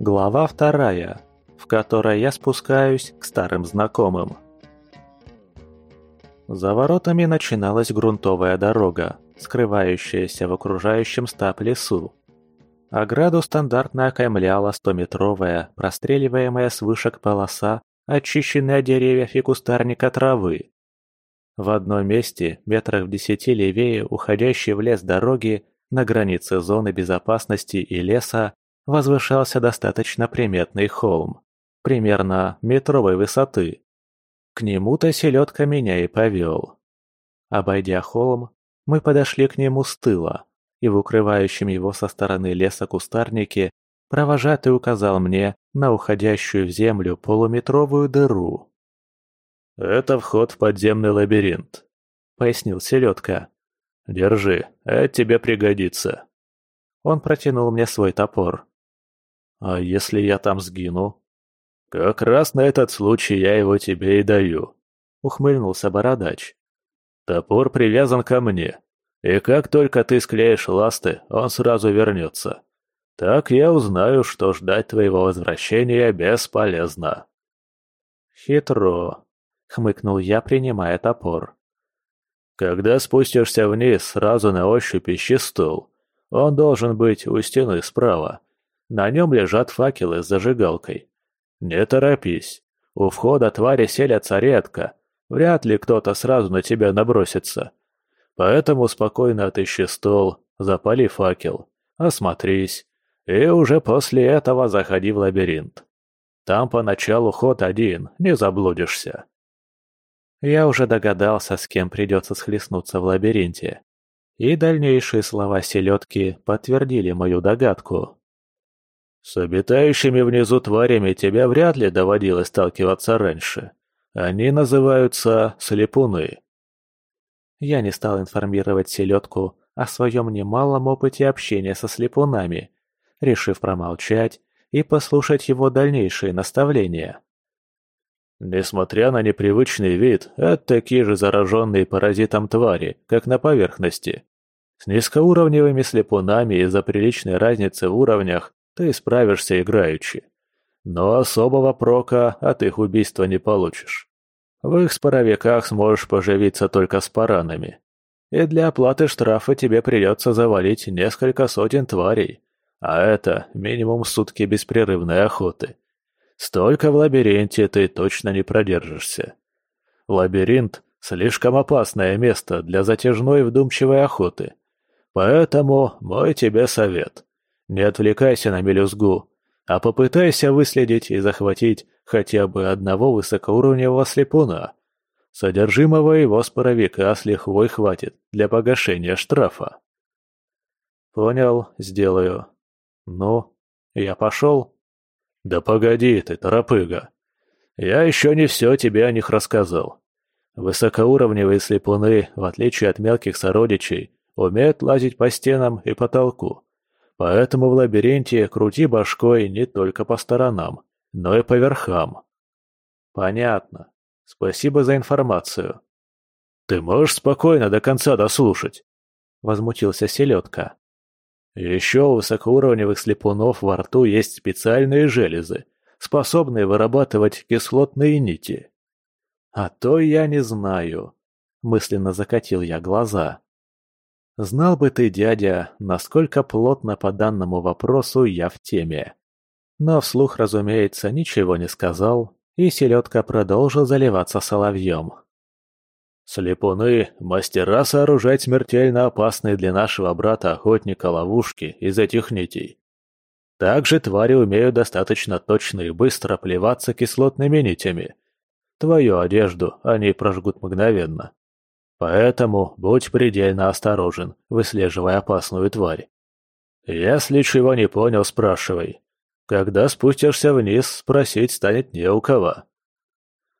Глава вторая, в которой я спускаюсь к старым знакомым. За воротами начиналась грунтовая дорога, скрывающаяся в окружающем стап лесу. Ограду стандартно окаймляла стометровая, простреливаемая с вышек полоса, очищенная от деревьев и кустарника травы. В одном месте, метрах в десяти левее уходящей в лес дороги, на границе зоны безопасности и леса, возвышался достаточно приметный холм, примерно метровой высоты. К нему-то селедка меня и повел. Обойдя холм, мы подошли к нему с тыла, и в укрывающем его со стороны леса кустарнике провожатый указал мне на уходящую в землю полуметровую дыру. «Это вход в подземный лабиринт», — пояснил селедка. «Держи, это тебе пригодится». Он протянул мне свой топор. «А если я там сгину?» «Как раз на этот случай я его тебе и даю», — ухмыльнулся бородач. «Топор привязан ко мне, и как только ты склеишь ласты, он сразу вернется. Так я узнаю, что ждать твоего возвращения бесполезно». «Хитро», — хмыкнул я, принимая топор. «Когда спустишься вниз, сразу на ощупь ищи стул. Он должен быть у стены справа. На нем лежат факелы с зажигалкой. Не торопись. У входа твари селятся редко. Вряд ли кто-то сразу на тебя набросится. Поэтому спокойно отыщи стол, запали факел, осмотрись, и уже после этого заходи в лабиринт. Там поначалу ход один, не заблудишься. Я уже догадался, с кем придется схлестнуться в лабиринте. И дальнейшие слова селедки подтвердили мою догадку. «С обитающими внизу тварями тебе вряд ли доводилось сталкиваться раньше. Они называются слепуны. Я не стал информировать селедку о своем немалом опыте общения со слепунами, решив промолчать и послушать его дальнейшие наставления. Несмотря на непривычный вид, это такие же зараженные паразитом твари, как на поверхности. С низкоуровневыми слепунами из-за приличной разницы в уровнях ты справишься играючи. Но особого прока от их убийства не получишь. В их споровиках сможешь поживиться только с паранами. И для оплаты штрафа тебе придется завалить несколько сотен тварей. А это минимум сутки беспрерывной охоты. Столько в лабиринте ты точно не продержишься. Лабиринт – слишком опасное место для затяжной вдумчивой охоты. Поэтому мой тебе совет. Не отвлекайся на мелюзгу, а попытайся выследить и захватить хотя бы одного высокоуровневого слепуна. Содержимого его споровика с лихвой хватит для погашения штрафа. Понял, сделаю. Ну, я пошел? Да погоди ты, торопыга. Я еще не все тебе о них рассказал. Высокоуровневые слепуны, в отличие от мелких сородичей, умеют лазить по стенам и потолку. Поэтому в лабиринте крути башкой не только по сторонам но и по верхам. Понятно. Спасибо за информацию. Ты можешь спокойно до конца дослушать? Возмутился селедка. Еще у высокоуровневых слепунов во рту есть специальные железы, способные вырабатывать кислотные нити. А то я не знаю. Мысленно закатил я глаза. Знал бы ты, дядя, насколько плотно по данному вопросу я в теме. Но вслух, разумеется, ничего не сказал, и селедка продолжил заливаться соловьем. «Слепуны – мастера сооружать смертельно опасные для нашего брата-охотника ловушки из этих нитей. Также твари умеют достаточно точно и быстро плеваться кислотными нитями. Твою одежду они прожгут мгновенно. Поэтому будь предельно осторожен, выслеживая опасную тварь. Если чего не понял, спрашивай. Когда спустишься вниз, спросить станет не у кого».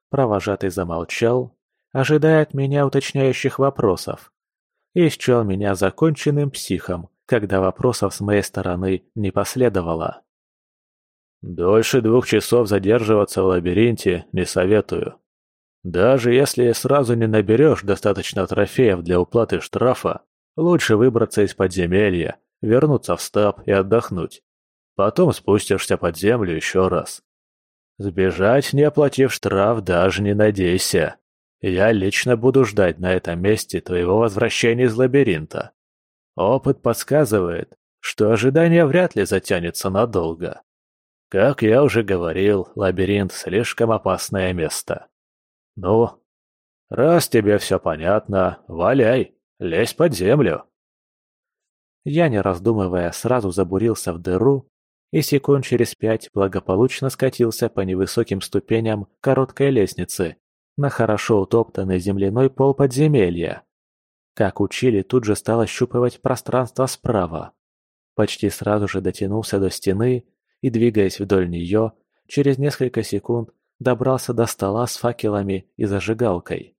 Провожатый замолчал, ожидая от меня уточняющих вопросов. И счел меня законченным психом, когда вопросов с моей стороны не последовало. «Дольше двух часов задерживаться в лабиринте не советую. Даже если сразу не наберешь достаточно трофеев для уплаты штрафа, лучше выбраться из подземелья, вернуться в стаб и отдохнуть. Потом спустишься под землю еще раз. Сбежать, не оплатив штраф, даже не надейся. Я лично буду ждать на этом месте твоего возвращения из лабиринта. Опыт подсказывает, что ожидание вряд ли затянется надолго. Как я уже говорил, лабиринт слишком опасное место. Ну, раз тебе все понятно, валяй, лезь под землю. Я, не раздумывая, сразу забурился в дыру и секунд через пять благополучно скатился по невысоким ступеням короткой лестницы на хорошо утоптанный земляной пол подземелья. Как учили, тут же стал ощупывать пространство справа. Почти сразу же дотянулся до стены и, двигаясь вдоль нее, через несколько секунд добрался до стола с факелами и зажигалкой.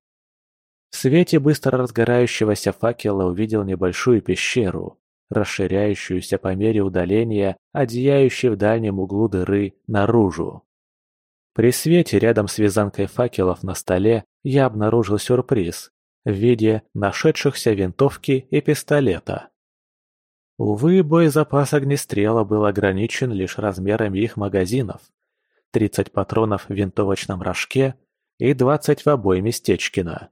В свете быстро разгорающегося факела увидел небольшую пещеру, расширяющуюся по мере удаления, одеяющей в дальнем углу дыры наружу. При свете рядом с вязанкой факелов на столе я обнаружил сюрприз в виде нашедшихся винтовки и пистолета. Увы, боезапас огнестрела был ограничен лишь размерами их магазинов. 30 патронов в винтовочном рожке и 20 в обойме Стечкина.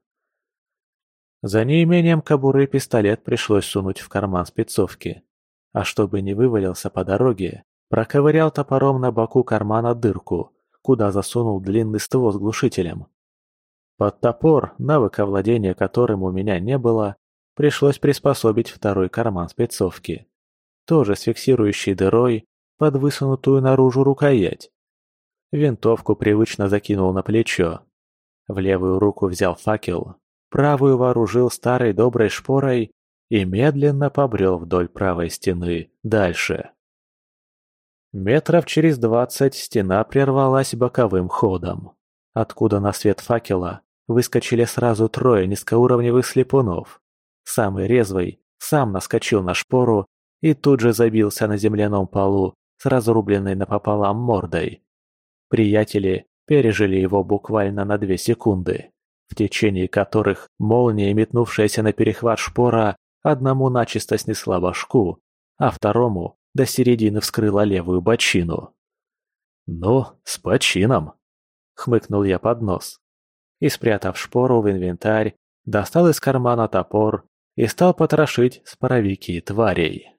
За неимением кобуры пистолет пришлось сунуть в карман спецовки. А чтобы не вывалился по дороге, проковырял топором на боку кармана дырку, куда засунул длинный ствол с глушителем. Под топор, навыка владения которым у меня не было, пришлось приспособить второй карман спецовки. Тоже с фиксирующей дырой под высунутую наружу рукоять. Винтовку привычно закинул на плечо. В левую руку взял факел, правую вооружил старой доброй шпорой и медленно побрел вдоль правой стены дальше. Метров через двадцать стена прервалась боковым ходом, откуда на свет факела выскочили сразу трое низкоуровневых слепунов. Самый резвый сам наскочил на шпору и тут же забился на земляном полу с разрубленной напополам мордой. Приятели пережили его буквально на две секунды в течение которых молния, метнувшаяся на перехват шпора, одному начисто снесла башку, а второму до середины вскрыла левую бочину. «Ну, с почином!» — хмыкнул я под нос. И, спрятав шпору в инвентарь, достал из кармана топор и стал потрошить споровики тварей.